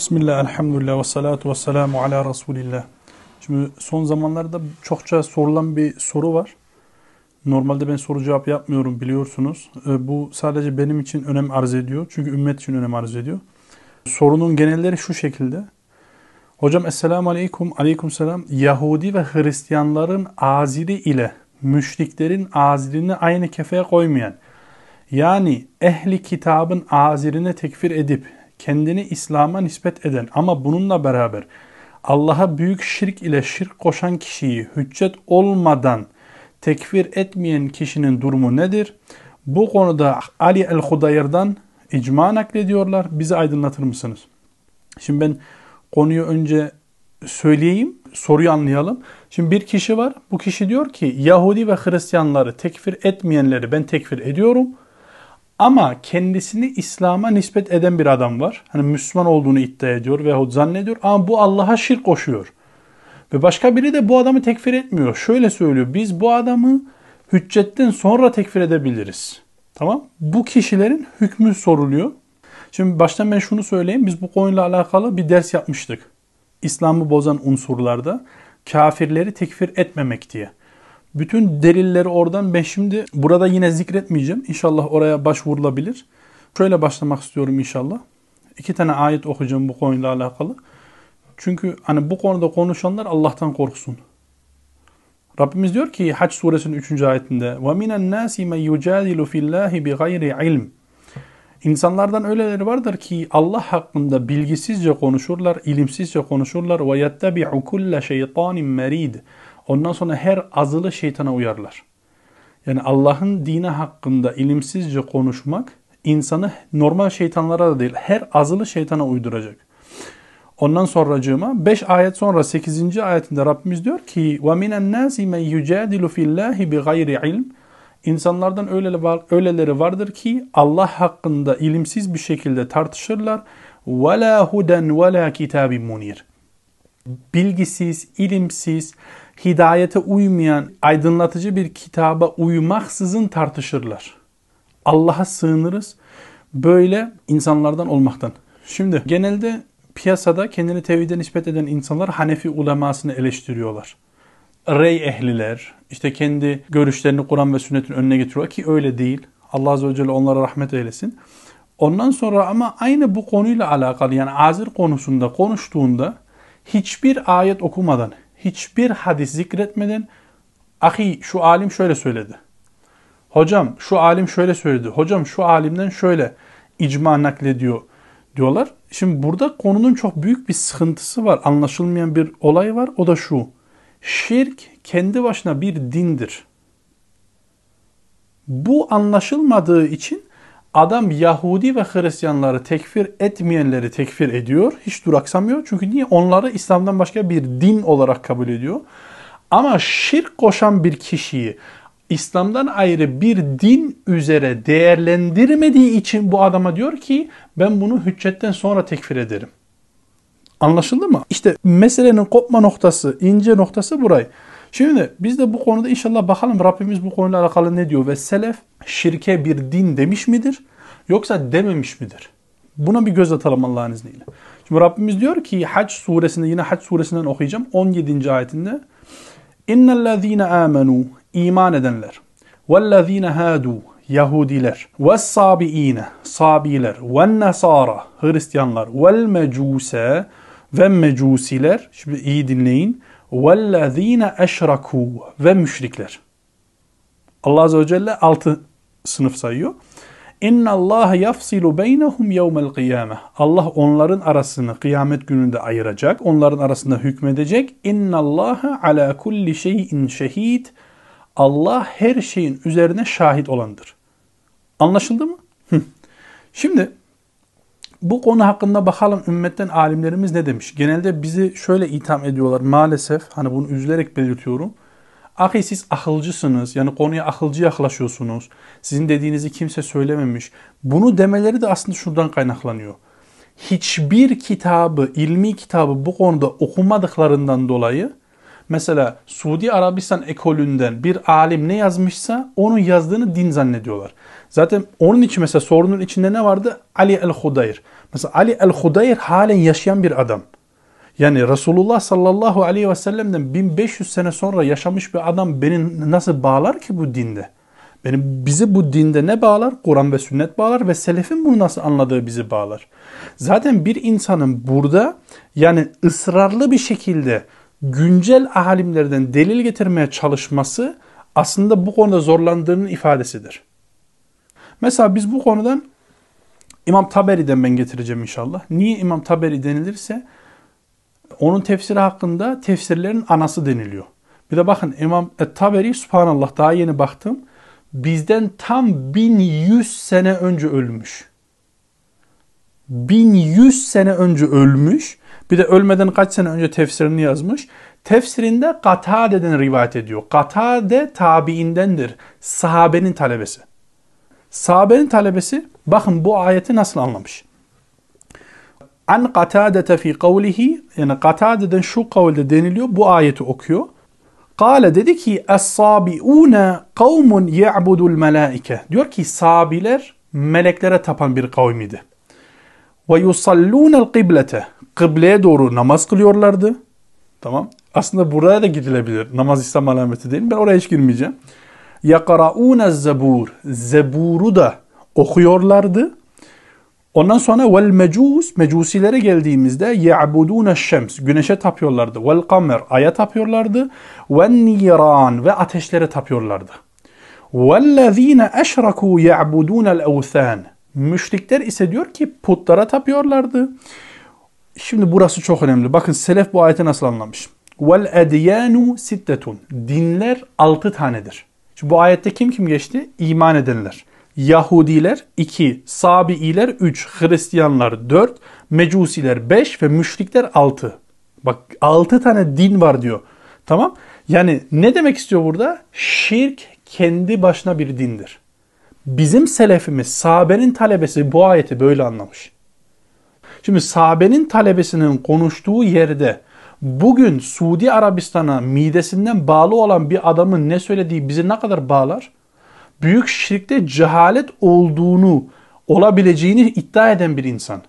Bismillah, elhamdülillah ve salatu ve selamu ala Resulillah. Şimdi son zamanlarda çokça sorulan bir soru var. Normalde ben soru cevap yapmıyorum biliyorsunuz. Ee, bu sadece benim için önem arz ediyor. Çünkü ümmet için önem arz ediyor. Sorunun genelleri şu şekilde. Hocam Esselamu Aleyküm, Aleyküm Selam. Yahudi ve Hristiyanların aziri ile müşriklerin azirini aynı kefeye koymayan, yani ehli kitabın azirine tekfir edip kendini İslam'a nispet eden ama bununla beraber Allah'a büyük şirk ile şirk koşan kişiyi hüccet olmadan tekfir etmeyen kişinin durumu nedir? Bu konuda Ali el-Hudayr'dan icma naklediyorlar. Bizi aydınlatır mısınız? Şimdi ben konuyu önce söyleyeyim, soruyu anlayalım. Şimdi bir kişi var. Bu kişi diyor ki Yahudi ve Hristiyanları tekfir etmeyenleri ben tekfir ediyorum. Ama kendisini İslam'a nispet eden bir adam var. Hani Müslüman olduğunu iddia ediyor veyahut zannediyor ama bu Allah'a şirk koşuyor. Ve başka biri de bu adamı tekfir etmiyor. Şöyle söylüyor. Biz bu adamı hüccetten sonra tekfir edebiliriz. Tamam? Bu kişilerin hükmü soruluyor. Şimdi baştan ben şunu söyleyeyim. Biz bu konuyla alakalı bir ders yapmıştık. İslam'ı bozan unsurlarda kafirleri tekfir etmemek diye. Bütün delilleri oradan ben şimdi burada yine zikretmeyeceğim. İnşallah oraya başvurulabilir. Şöyle başlamak istiyorum inşallah. İki tane ayet okuyacağım bu konuyla alakalı. Çünkü hani bu konuda konuşanlar Allah'tan korksun. Rabbimiz diyor ki Hac suresinin 3. ayetinde وَمِنَ النَّاسِ مَنْ يُجَادِلُ فِي اللّٰهِ بِغَيْرِ ilm. İnsanlardan öyleleri vardır ki Allah hakkında bilgisizce konuşurlar, ilimsizce konuşurlar. وَيَتَّبِعُ كُلَّ شَيْطَانٍ مَرِيدٍ Ondan sonra her azılı şeytana uyarlar. Yani Allah'ın dini hakkında ilimsizce konuşmak insanı normal şeytanlara da değil her azılı şeytana uyduracak. Ondan sonracığıma 5 ayet sonra 8. ayetinde Rabbimiz diyor ki وَمِنَ النَّاسِ مَنْ يُجَادِلُ فِي اللّٰهِ بِغَيْرِ ilm İnsanlardan öyleleri vardır ki Allah hakkında ilimsiz bir şekilde tartışırlar. وَلَا هُدًا وَلَا كِتَابٍ مُنِيرٍ Bilgisiz, ilimsiz, hidayete uymayan, aydınlatıcı bir kitaba uymaksızın tartışırlar. Allah'a sığınırız böyle insanlardan olmaktan. Şimdi genelde piyasada kendini tevhide nispet eden insanlar Hanefi ulemasını eleştiriyorlar. Rey ehliler, işte kendi görüşlerini Kur'an ve sünnetin önüne getiriyor ki öyle değil. Allah Azze ve Celle onlara rahmet eylesin. Ondan sonra ama aynı bu konuyla alakalı yani azir konusunda konuştuğunda hiçbir ayet okumadan, hiçbir hadis zikretmeden ahi şu alim şöyle söyledi. Hocam şu alim şöyle söyledi. Hocam şu alimden şöyle icma naklediyor diyorlar. Şimdi burada konunun çok büyük bir sıkıntısı var. Anlaşılmayan bir olay var. O da şu. Şirk kendi başına bir dindir. Bu anlaşılmadığı için adam Yahudi ve Hristiyanları tekfir etmeyenleri tekfir ediyor. Hiç duraksamıyor. Çünkü niye? Onları İslam'dan başka bir din olarak kabul ediyor. Ama şirk koşan bir kişiyi İslam'dan ayrı bir din üzere değerlendirmediği için bu adama diyor ki ben bunu hüccetten sonra tekfir ederim. Anlaşıldı mı? İşte meselenin kopma noktası, ince noktası burayı. Şimdi biz de bu konuda inşallah bakalım Rabbimiz bu konuyla alakalı ne diyor ve selef şirke bir din demiş midir yoksa dememiş midir? Buna bir göz atalım Allah'ın izniyle. Şimdi Rabbimiz diyor ki Hac suresinde yine Hac suresinden okuyacağım 17. ayetinde İnnellezîne âmenû iman edenler vellezîne hâdû Yahudiler ve sabiine sabiler ve Hristiyanlar vel mecuse ve mecusiler şimdi iyi dinleyin وَالَّذ۪ينَ اَشْرَكُوا ve müşrikler. Allah Azze ve Celle altı sınıf sayıyor. اِنَّ اللّٰهَ يَفْصِلُ بَيْنَهُمْ يَوْمَ الْقِيَامَةِ Allah onların arasını kıyamet gününde ayıracak. Onların arasında hükmedecek. اِنَّ اللّٰهَ عَلَى كُلِّ شَيْءٍ شَهِيدٍ Allah her şeyin üzerine şahit olandır. Anlaşıldı mı? Şimdi bu konu hakkında bakalım ümmetten alimlerimiz ne demiş? Genelde bizi şöyle itham ediyorlar maalesef. Hani bunu üzülerek belirtiyorum. Ahi siz akılcısınız. Yani konuya akılcı yaklaşıyorsunuz. Sizin dediğinizi kimse söylememiş. Bunu demeleri de aslında şuradan kaynaklanıyor. Hiçbir kitabı, ilmi kitabı bu konuda okumadıklarından dolayı Mesela Suudi Arabistan ekolünden bir alim ne yazmışsa onun yazdığını din zannediyorlar. Zaten onun için mesela sorunun içinde ne vardı? Ali el-Hudayr. Mesela Ali el-Hudayr halen yaşayan bir adam. Yani Resulullah sallallahu aleyhi ve sellem'den 1500 sene sonra yaşamış bir adam beni nasıl bağlar ki bu dinde? Benim bizi bu dinde ne bağlar? Kur'an ve sünnet bağlar ve selefin bunu nasıl anladığı bizi bağlar. Zaten bir insanın burada yani ısrarlı bir şekilde güncel alimlerden delil getirmeye çalışması aslında bu konuda zorlandığının ifadesidir. Mesela biz bu konudan İmam Taberi'den ben getireceğim inşallah. Niye İmam Taberi denilirse onun tefsiri hakkında tefsirlerin anası deniliyor. Bir de bakın İmam Taberi subhanallah daha yeni baktım. Bizden tam 1100 sene önce ölmüş. 1100 sene önce ölmüş. Bir de ölmeden kaç sene önce tefsirini yazmış. Tefsirinde Katade'den rivayet ediyor. Katade tabiindendir. Sahabenin talebesi. Sahabenin talebesi bakın bu ayeti nasıl anlamış. An Katadete fi kavlihi yani Katade'den şu kavlde deniliyor. Bu ayeti okuyor. Kale dedi ki Es-sabi'une kavmun ye'budul melaike. Diyor ki sabiler meleklere tapan bir kavmiydi. Ve yusallûnel kıblete. Kıbleye doğru namaz kılıyorlardı. Tamam. Aslında buraya da gidilebilir. Namaz İslam alameti değil. Ben oraya hiç girmeyeceğim. Yakara'ûne zebur. Zeburu da okuyorlardı. Ondan sonra vel mecus, mecusilere geldiğimizde ya'budûne şems, güneşe tapıyorlardı. Vel kamer, aya tapıyorlardı. Vel niran ve ateşlere tapıyorlardı. Vellezîne eşrakû ya'budûnel evthân. Müşrikler ise diyor ki putlara tapıyorlardı. Şimdi burası çok önemli. Bakın selef bu ayeti nasıl anlamış. Vel edyanu sittetun. Dinler altı tanedir. Şimdi bu ayette kim kim geçti? İman edenler. Yahudiler 2, Sabiiler 3, Hristiyanlar 4, Mecusiler 5 ve müşrikler 6. Bak 6 tane din var diyor. Tamam? Yani ne demek istiyor burada? Şirk kendi başına bir dindir. Bizim selefimiz, sahabenin talebesi bu ayeti böyle anlamış. Şimdi sahabenin talebesinin konuştuğu yerde bugün Suudi Arabistan'a midesinden bağlı olan bir adamın ne söylediği bizi ne kadar bağlar? Büyük şirkte cehalet olduğunu, olabileceğini iddia eden bir insan.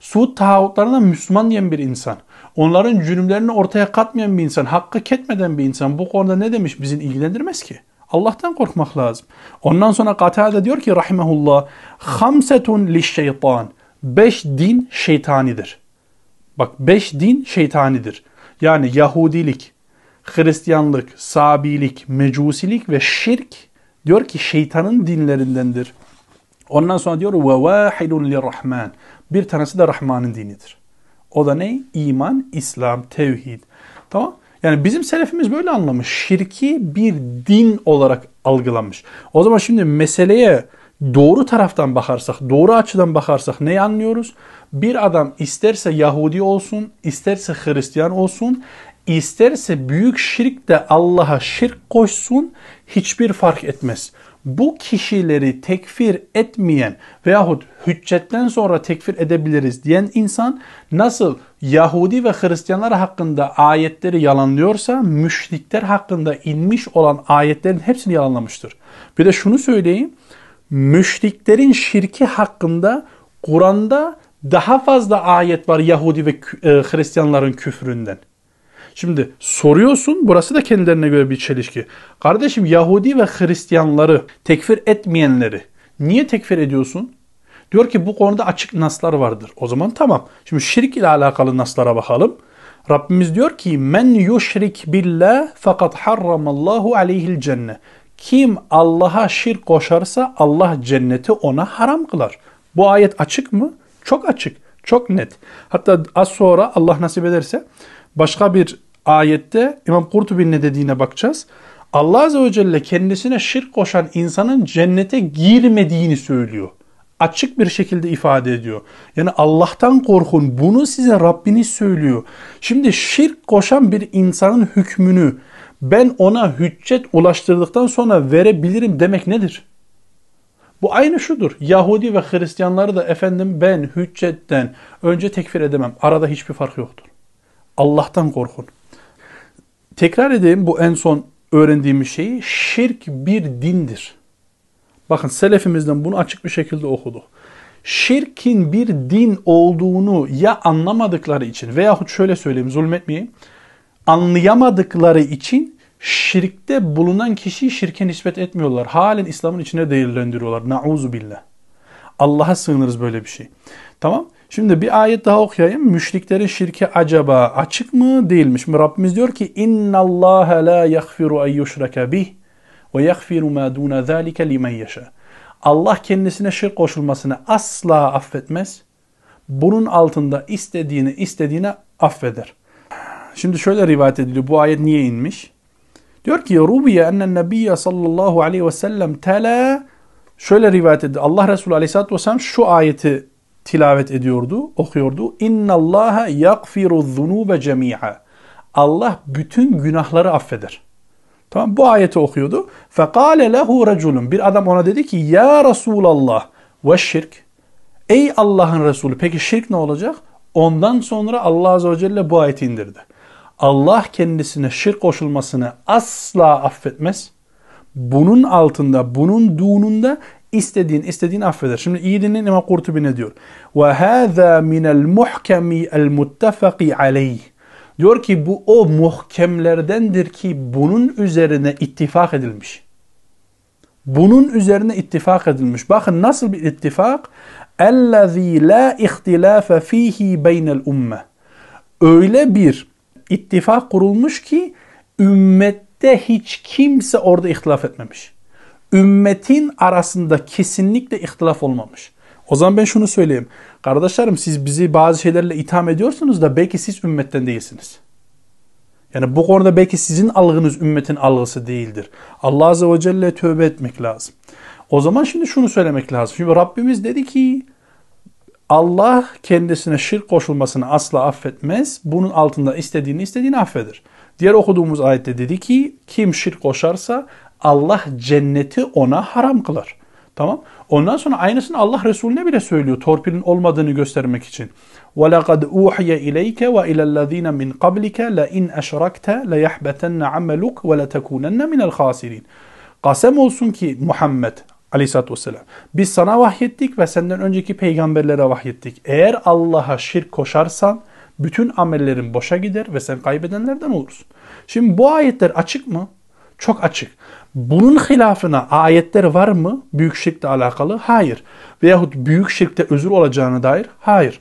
Suud tağutlarına Müslüman diyen bir insan. Onların cürümlerini ortaya katmayan bir insan, hakkı ketmeden bir insan bu konuda ne demiş bizi ilgilendirmez ki. Allah'tan korkmak lazım. Ondan sonra Katade diyor ki rahimehullah hamsetun li şeytan. Beş din şeytanidir. Bak beş din şeytanidir. Yani Yahudilik, Hristiyanlık, Sabilik, Mecusilik ve şirk diyor ki şeytanın dinlerindendir. Ondan sonra diyor ve vahidun lirrahman. Bir tanesi de Rahman'ın dinidir. O da ne? İman, İslam, tevhid. Tamam? Yani bizim selefimiz böyle anlamış. Şirki bir din olarak algılamış. O zaman şimdi meseleye doğru taraftan bakarsak, doğru açıdan bakarsak ne anlıyoruz? Bir adam isterse Yahudi olsun, isterse Hristiyan olsun, isterse büyük şirk de Allah'a şirk koşsun hiçbir fark etmez. Bu kişileri tekfir etmeyen veyahut hüccetten sonra tekfir edebiliriz diyen insan nasıl Yahudi ve Hristiyanlar hakkında ayetleri yalanlıyorsa müşrikler hakkında inmiş olan ayetlerin hepsini yalanlamıştır. Bir de şunu söyleyeyim. Müşriklerin şirki hakkında Kur'an'da daha fazla ayet var Yahudi ve e, Hristiyanların küfründen. Şimdi soruyorsun burası da kendilerine göre bir çelişki. Kardeşim Yahudi ve Hristiyanları tekfir etmeyenleri niye tekfir ediyorsun? Diyor ki bu konuda açık naslar vardır. O zaman tamam. Şimdi şirk ile alakalı naslara bakalım. Rabbimiz diyor ki men yuşrik billah fakat harramallahu aleyhil cennet. Kim Allah'a şirk koşarsa Allah cenneti ona haram kılar. Bu ayet açık mı? Çok açık, çok net. Hatta az sonra Allah nasip ederse başka bir ayette İmam Kurtubi'nin ne dediğine bakacağız. Allah Azze ve Celle kendisine şirk koşan insanın cennete girmediğini söylüyor. Açık bir şekilde ifade ediyor. Yani Allah'tan korkun. Bunu size Rabbiniz söylüyor. Şimdi şirk koşan bir insanın hükmünü ben ona hüccet ulaştırdıktan sonra verebilirim demek nedir? Bu aynı şudur. Yahudi ve Hristiyanları da efendim ben hüccetten önce tekfir edemem. Arada hiçbir fark yoktur. Allah'tan korkun. Tekrar edeyim bu en son öğrendiğimiz şeyi. Şirk bir dindir. Bakın selefimizden bunu açık bir şekilde okudu. Şirkin bir din olduğunu ya anlamadıkları için veyahut şöyle söyleyeyim zulmetmeyeyim. Anlayamadıkları için şirkte bulunan kişiyi şirke nispet etmiyorlar. Halen İslam'ın içine değerlendiriyorlar. Nauzu billah. Allah'a sığınırız böyle bir şey. Tamam. Şimdi bir ayet daha okuyayım. Müşriklerin şirki acaba açık mı değilmiş mi? Rabbimiz diyor ki Allah la yaghfiru en yushraka bih ve yaghfiru ma dun zalika limen yasha. Allah kendisine şirk koşulmasını asla affetmez. Bunun altında istediğini istediğine affeder. Şimdi şöyle rivayet ediliyor. Bu ayet niye inmiş? Diyor ki Rubiye ennen nebiyye sallallahu aleyhi ve sellem tela şöyle rivayet edildi. Allah Resulü aleyhissalatü vesselam şu ayeti tilavet ediyordu, okuyordu. İnna Allaha yaghfiru zunube cemi'a. Allah bütün günahları affeder. Tamam bu ayeti okuyordu. Fekale lehu raculun. Bir adam ona dedi ki ya Resulallah ve şirk. Ey Allah'ın Resulü peki şirk ne olacak? Ondan sonra Allah Azze ve Celle bu ayeti indirdi. Allah kendisine şirk koşulmasını asla affetmez. Bunun altında, bunun dununda istediğin istediğin affeder. Şimdi iyi dinleyin İmam Kurtubi ne diyor? Ve hâzâ minel muhkemi el muttefaki aleyh. Diyor ki bu o muhkemlerdendir ki bunun üzerine ittifak edilmiş. Bunun üzerine ittifak edilmiş. Bakın nasıl bir ittifak? اَلَّذ۪ي لَا اِخْتِلَافَ ف۪يهِ بَيْنَ الْاُمَّةِ Öyle bir ittifak kurulmuş ki ümmette hiç kimse orada ihtilaf etmemiş. Ümmetin arasında kesinlikle ihtilaf olmamış. O zaman ben şunu söyleyeyim. Kardeşlerim siz bizi bazı şeylerle itham ediyorsunuz da belki siz ümmetten değilsiniz. Yani bu konuda belki sizin algınız ümmetin algısı değildir. Allah Azze ve Celle tövbe etmek lazım. O zaman şimdi şunu söylemek lazım. Şimdi Rabbimiz dedi ki Allah kendisine şirk koşulmasını asla affetmez. Bunun altında istediğini istediğini affeder. Diğer okuduğumuz ayette dedi ki kim şirk koşarsa Allah cenneti ona haram kılar. Tamam. Ondan sonra aynısını Allah Resulüne bile söylüyor. Torpilin olmadığını göstermek için. وَلَقَدْ اُوحِيَ اِلَيْكَ وَاِلَى الَّذ۪ينَ مِنْ قَبْلِكَ لَاِنْ اَشْرَكْتَ لَيَحْبَتَنَّ عَمَلُكَ وَلَتَكُونَنَّ مِنَ الْخَاسِرِينَ Kasem olsun ki Muhammed aleyhissalatü vesselam biz sana vahyettik ve senden önceki peygamberlere vahyettik. Eğer Allah'a şirk koşarsan bütün amellerin boşa gider ve sen kaybedenlerden olursun. Şimdi bu ayetler açık mı? Çok açık. Bunun hilafına ayetler var mı büyük şirkle alakalı? Hayır. Veyahut büyük şirkte özür olacağına dair? Hayır.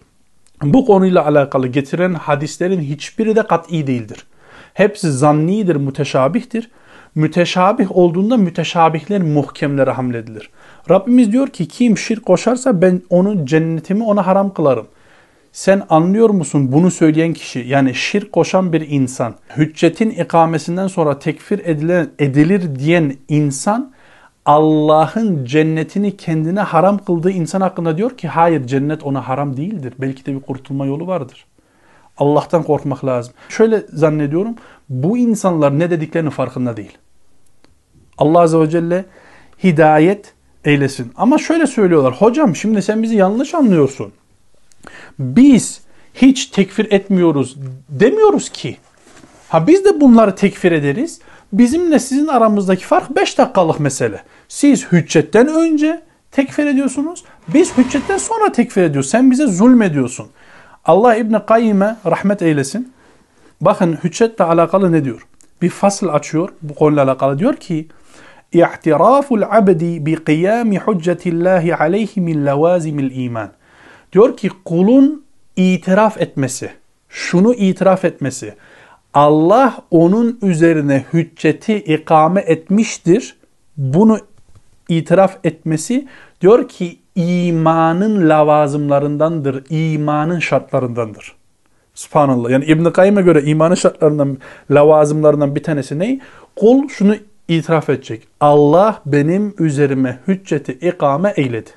Bu konuyla alakalı getiren hadislerin hiçbiri de kat'i değildir. Hepsi zannidir, müteşabihtir. Müteşabih olduğunda müteşabihler muhkemlere hamledilir. Rabbimiz diyor ki kim şirk koşarsa ben onun cennetimi ona haram kılarım. Sen anlıyor musun bunu söyleyen kişi yani şirk koşan bir insan hüccetin ikamesinden sonra tekfir edilen, edilir diyen insan Allah'ın cennetini kendine haram kıldığı insan hakkında diyor ki hayır cennet ona haram değildir. Belki de bir kurtulma yolu vardır. Allah'tan korkmak lazım. Şöyle zannediyorum bu insanlar ne dediklerinin farkında değil. Allah Azze ve Celle hidayet eylesin. Ama şöyle söylüyorlar. Hocam şimdi sen bizi yanlış anlıyorsun. Biz hiç tekfir etmiyoruz demiyoruz ki. Ha biz de bunları tekfir ederiz. Bizimle sizin aramızdaki fark 5 dakikalık mesele. Siz hüccetten önce tekfir ediyorsunuz. Biz hüccetten sonra tekfir ediyoruz. Sen bize zulmediyorsun. Allah İbni Kayyim'e rahmet eylesin. Bakın hüccetle alakalı ne diyor? Bir fasıl açıyor bu konuyla alakalı. Diyor ki İ'tiraful abdi bi qiyami hüccetillahi aleyhi min levazimil iman. Diyor ki kulun itiraf etmesi, şunu itiraf etmesi. Allah onun üzerine hücceti ikame etmiştir. Bunu itiraf etmesi diyor ki imanın lavazımlarındandır, imanın şartlarındandır. Subhanallah. Yani İbn Kayyim'e göre imanın şartlarından, lavazımlarından bir tanesi ne? Kul şunu itiraf edecek. Allah benim üzerime hücceti ikame eyledi.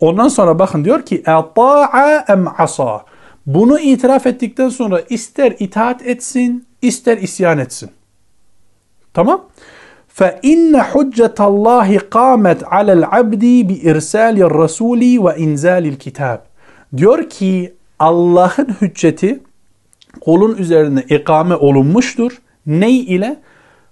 Ondan sonra bakın diyor ki اَطَاعَ em asa. Bunu itiraf ettikten sonra ister itaat etsin, ister isyan etsin. Tamam? فَاِنَّ حُجَّةَ اللّٰهِ قَامَتْ عَلَى الْعَبْدِ بِاِرْسَالِ الرَّسُولِ وَاِنْزَالِ الْكِتَابِ Diyor ki Allah'ın hücceti kulun üzerine ikame olunmuştur. Ney ile?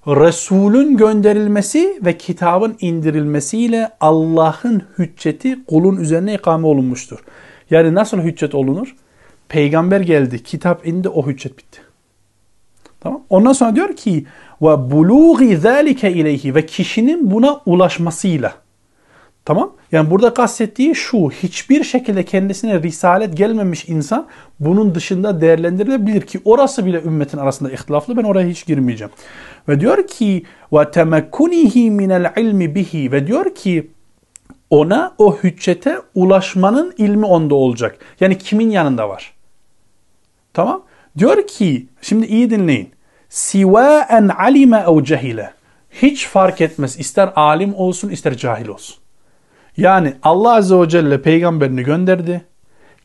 Resulün gönderilmesi ve kitabın indirilmesiyle Allah'ın hücceti kulun üzerine ikame olunmuştur. Yani nasıl hüccet olunur? Peygamber geldi, kitap indi, o hüccet bitti. Tamam? Ondan sonra diyor ki ve buluği zalike ileyhi ve kişinin buna ulaşmasıyla. Tamam? Yani burada kastettiği şu, hiçbir şekilde kendisine risalet gelmemiş insan bunun dışında değerlendirilebilir ki orası bile ümmetin arasında ihtilaflı. Ben oraya hiç girmeyeceğim. Ve diyor ki ve temekkunihi minel ilmi bihi ve diyor ki ona o hüccete ulaşmanın ilmi onda olacak. Yani kimin yanında var? Tamam? Diyor ki, şimdi iyi dinleyin. Sivaen alime ev cehile. Hiç fark etmez. İster alim olsun, ister cahil olsun. Yani Allah Azze ve Celle peygamberini gönderdi.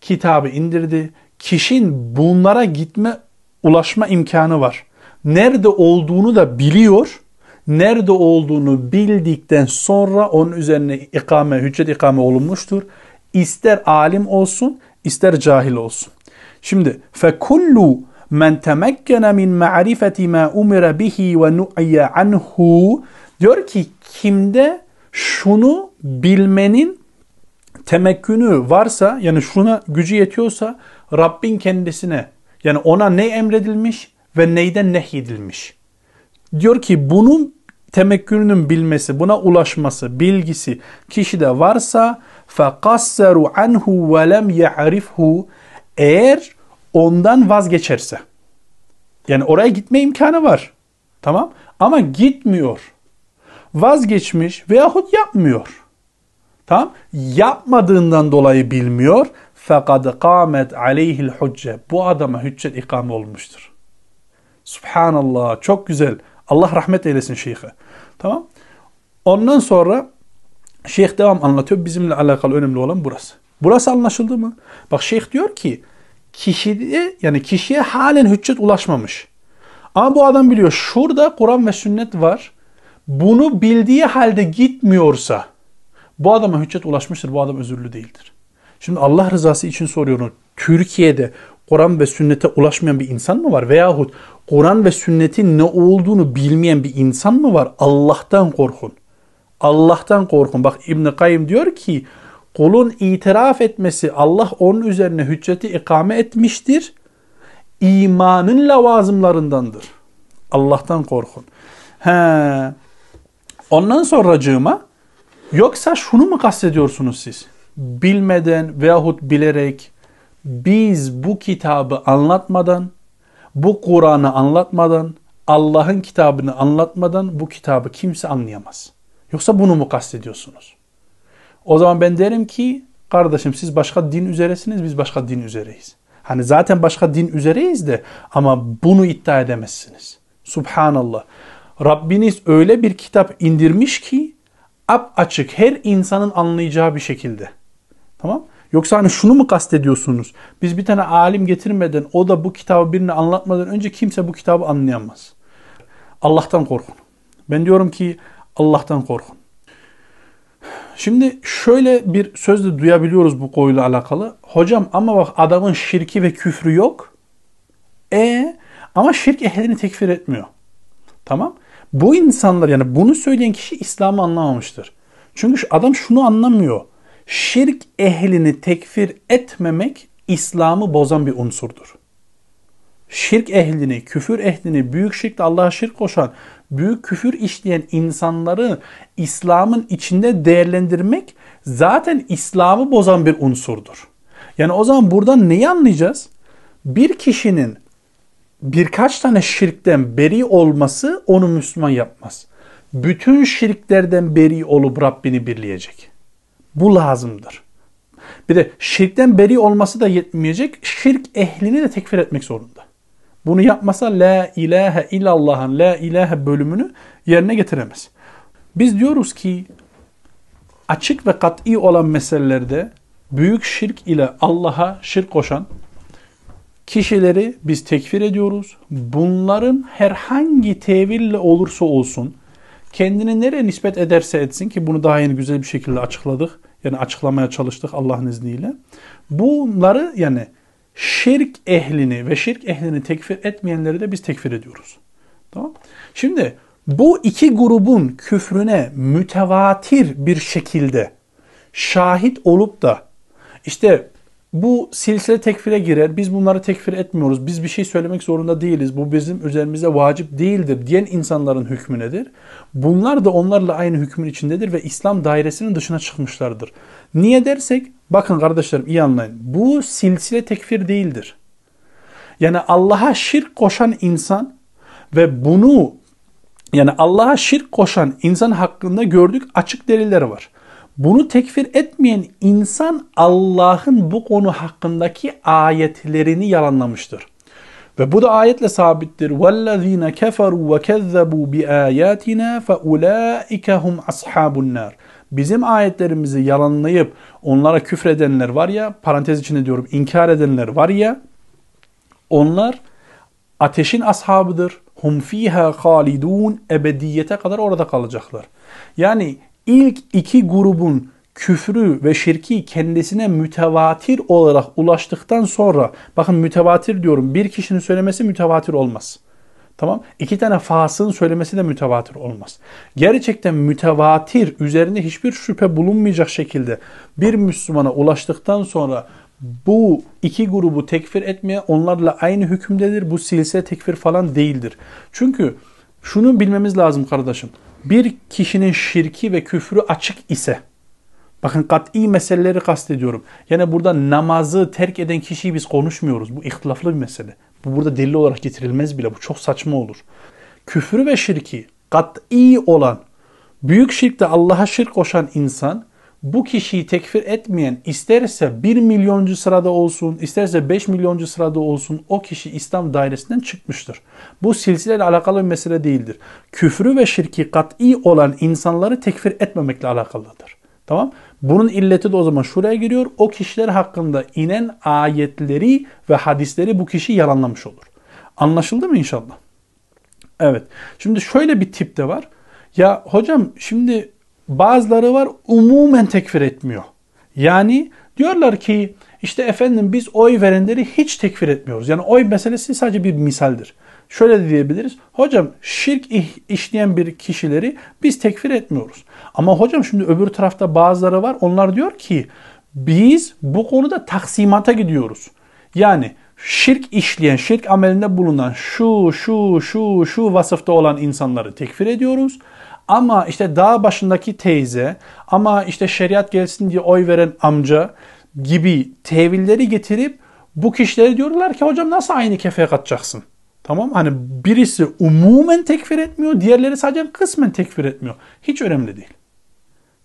Kitabı indirdi. Kişinin bunlara gitme, ulaşma imkanı var. Nerede olduğunu da biliyor. Nerede olduğunu bildikten sonra onun üzerine ikame, hüccet ikame olunmuştur. İster alim olsun, ister cahil olsun. Şimdi fekullu men temekkene min ma'rifeti ma umira bihi ve nu'ya anhu diyor ki kimde şunu bilmenin temekkünü varsa yani şuna gücü yetiyorsa Rabbin kendisine yani ona ne emredilmiş ve neyden nehyedilmiş. Diyor ki bunun temekkününün bilmesi, buna ulaşması, bilgisi kişide varsa فَقَصَّرُ عَنْهُ وَلَمْ يَعْرِفْهُ Eğer ondan vazgeçerse. Yani oraya gitme imkanı var. Tamam? Ama gitmiyor. Vazgeçmiş veyahut yapmıyor. Tamam? Yapmadığından dolayı bilmiyor. Fakat kâmet aleyhil hücce. Bu adama hüccet ikame olmuştur. Subhanallah. Çok güzel. Allah rahmet eylesin şeyhe. Tamam? Ondan sonra şeyh devam anlatıyor. Bizimle alakalı önemli olan burası. Burası anlaşıldı mı? Bak şeyh diyor ki kişiye yani kişiye halen hüccet ulaşmamış. Ama bu adam biliyor şurada Kur'an ve sünnet var. Bunu bildiği halde gitmiyorsa bu adama hüccet ulaşmıştır. Bu adam özürlü değildir. Şimdi Allah rızası için soruyorum. Türkiye'de Kur'an ve sünnete ulaşmayan bir insan mı var? Veyahut Kur'an ve sünnetin ne olduğunu bilmeyen bir insan mı var? Allah'tan korkun. Allah'tan korkun. Bak İbn Kayyim diyor ki kulun itiraf etmesi Allah onun üzerine hücceti ikame etmiştir. İmanın lavazımlarındandır. Allah'tan korkun. He. Ondan sonracığıma yoksa şunu mu kastediyorsunuz siz? Bilmeden veyahut bilerek biz bu kitabı anlatmadan, bu Kur'an'ı anlatmadan, Allah'ın kitabını anlatmadan bu kitabı kimse anlayamaz. Yoksa bunu mu kastediyorsunuz? O zaman ben derim ki kardeşim siz başka din üzeresiniz biz başka din üzereyiz. Hani zaten başka din üzereyiz de ama bunu iddia edemezsiniz. Subhanallah. Rabbiniz öyle bir kitap indirmiş ki ap açık her insanın anlayacağı bir şekilde. Tamam? Yoksa hani şunu mu kastediyorsunuz? Biz bir tane alim getirmeden o da bu kitabı birine anlatmadan önce kimse bu kitabı anlayamaz. Allah'tan korkun. Ben diyorum ki Allah'tan korkun. Şimdi şöyle bir söz de duyabiliyoruz bu konuyla alakalı. Hocam ama bak adamın şirki ve küfrü yok. E ama şirk ehlini tekfir etmiyor. Tamam. Bu insanlar yani bunu söyleyen kişi İslam'ı anlamamıştır. Çünkü adam şunu anlamıyor. Şirk ehlini tekfir etmemek İslam'ı bozan bir unsurdur. Şirk ehlini, küfür ehlini, büyük şirkle Allah'a şirk koşan, büyük küfür işleyen insanları İslam'ın içinde değerlendirmek zaten İslam'ı bozan bir unsurdur. Yani o zaman buradan neyi anlayacağız? Bir kişinin birkaç tane şirkten beri olması onu Müslüman yapmaz. Bütün şirklerden beri olup Rabbini birleyecek. Bu lazımdır. Bir de şirkten beri olması da yetmeyecek. Şirk ehlini de tekfir etmek zorunda. Bunu yapmasa la ilahe illallah'ın la ilahe bölümünü yerine getiremez. Biz diyoruz ki açık ve kat'i olan meselelerde büyük şirk ile Allah'a şirk koşan kişileri biz tekfir ediyoruz. Bunların herhangi teville olursa olsun kendini nereye nispet ederse etsin ki bunu daha yeni güzel bir şekilde açıkladık. Yani açıklamaya çalıştık Allah'ın izniyle. Bunları yani şirk ehlini ve şirk ehlini tekfir etmeyenleri de biz tekfir ediyoruz. Tamam. Şimdi bu iki grubun küfrüne mütevatir bir şekilde şahit olup da işte bu silsile tekfire girer. Biz bunları tekfir etmiyoruz. Biz bir şey söylemek zorunda değiliz. Bu bizim üzerimize vacip değildir diyen insanların hükmü nedir? Bunlar da onlarla aynı hükmün içindedir ve İslam dairesinin dışına çıkmışlardır. Niye dersek bakın kardeşlerim iyi anlayın. Bu silsile tekfir değildir. Yani Allah'a şirk koşan insan ve bunu yani Allah'a şirk koşan insan hakkında gördük açık delilleri var. Bunu tekfir etmeyen insan Allah'ın bu konu hakkındaki ayetlerini yalanlamıştır. Ve bu da ayetle sabittir. وَالَّذ۪ينَ كَفَرُوا وَكَذَّبُوا بِآيَاتِنَا فَاُولَٰئِكَ هُمْ أَصْحَابُ النَّارِ Bizim ayetlerimizi yalanlayıp onlara küfredenler var ya, parantez içinde diyorum inkar edenler var ya, onlar ateşin ashabıdır. Hum fiha halidun ebediyete kadar orada kalacaklar. Yani ilk iki grubun küfrü ve şirki kendisine mütevatir olarak ulaştıktan sonra bakın mütevatir diyorum bir kişinin söylemesi mütevatir olmaz. Tamam. İki tane fasığın söylemesi de mütevatir olmaz. Gerçekten mütevatir üzerinde hiçbir şüphe bulunmayacak şekilde bir Müslümana ulaştıktan sonra bu iki grubu tekfir etmeye onlarla aynı hükümdedir. Bu silsile tekfir falan değildir. Çünkü şunu bilmemiz lazım kardeşim. Bir kişinin şirki ve küfrü açık ise Bakın kat'i meseleleri kastediyorum. Yani burada namazı terk eden kişiyi biz konuşmuyoruz. Bu ihtilaflı bir mesele. Bu burada delil olarak getirilmez bile. Bu çok saçma olur. Küfrü ve şirki kat'i olan, büyük şirkte Allah'a şirk koşan insan bu kişiyi tekfir etmeyen isterse 1 milyoncu sırada olsun, isterse 5 milyoncu sırada olsun o kişi İslam dairesinden çıkmıştır. Bu silsileyle alakalı bir mesele değildir. Küfrü ve şirki kat'i olan insanları tekfir etmemekle alakalıdır. Tamam? Bunun illeti de o zaman şuraya giriyor. O kişiler hakkında inen ayetleri ve hadisleri bu kişi yalanlamış olur. Anlaşıldı mı inşallah? Evet. Şimdi şöyle bir tip de var. Ya hocam şimdi bazıları var umumen tekfir etmiyor. Yani diyorlar ki işte efendim biz oy verenleri hiç tekfir etmiyoruz. Yani oy meselesi sadece bir misaldir. Şöyle de diyebiliriz. Hocam şirk işleyen bir kişileri biz tekfir etmiyoruz. Ama hocam şimdi öbür tarafta bazıları var. Onlar diyor ki biz bu konuda taksimata gidiyoruz. Yani şirk işleyen, şirk amelinde bulunan şu, şu, şu, şu vasıfta olan insanları tekfir ediyoruz. Ama işte dağ başındaki teyze ama işte şeriat gelsin diye oy veren amca gibi tevilleri getirip bu kişilere diyorlar ki hocam nasıl aynı kefeye katacaksın? Tamam hani birisi umumen tekfir etmiyor, diğerleri sadece kısmen tekfir etmiyor. Hiç önemli değil.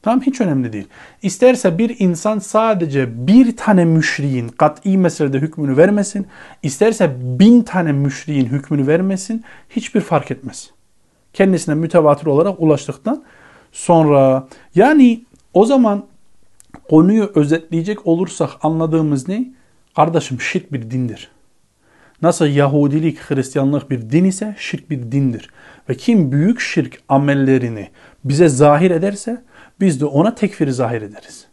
Tamam hiç önemli değil. İsterse bir insan sadece bir tane müşriğin kat'i meselede hükmünü vermesin, isterse bin tane müşriğin hükmünü vermesin, hiçbir fark etmez kendisine mütevatir olarak ulaştıktan sonra yani o zaman konuyu özetleyecek olursak anladığımız ne? Kardeşim şirk bir dindir. Nasıl Yahudilik, Hristiyanlık bir din ise şirk bir dindir. Ve kim büyük şirk amellerini bize zahir ederse biz de ona tekfiri zahir ederiz.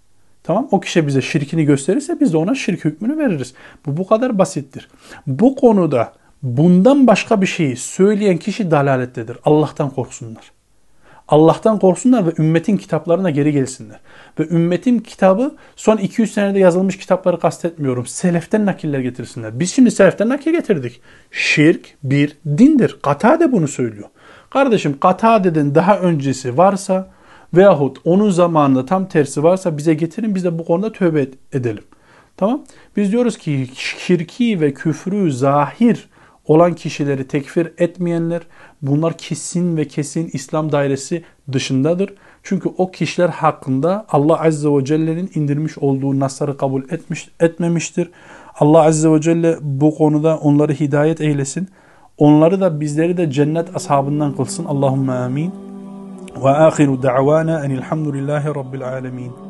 Tamam O kişi bize şirkini gösterirse biz de ona şirk hükmünü veririz. Bu bu kadar basittir. Bu konuda bundan başka bir şeyi söyleyen kişi dalalettedir. Allah'tan korksunlar. Allah'tan korksunlar ve ümmetin kitaplarına geri gelsinler. Ve ümmetin kitabı son 200 senede yazılmış kitapları kastetmiyorum. Seleften nakiller getirsinler. Biz şimdi seleften nakil getirdik. Şirk bir dindir. Katade bunu söylüyor. Kardeşim Katade'den daha öncesi varsa veyahut onun zamanında tam tersi varsa bize getirin biz de bu konuda tövbe edelim. Tamam? Biz diyoruz ki şirki ve küfrü zahir olan kişileri tekfir etmeyenler bunlar kesin ve kesin İslam dairesi dışındadır. Çünkü o kişiler hakkında Allah Azze ve Celle'nin indirmiş olduğu nasları kabul etmiş, etmemiştir. Allah Azze ve Celle bu konuda onları hidayet eylesin. Onları da bizleri de cennet ashabından kılsın. Allahümme amin. Ve ahiru da'vana enilhamdülillahi rabbil alemin.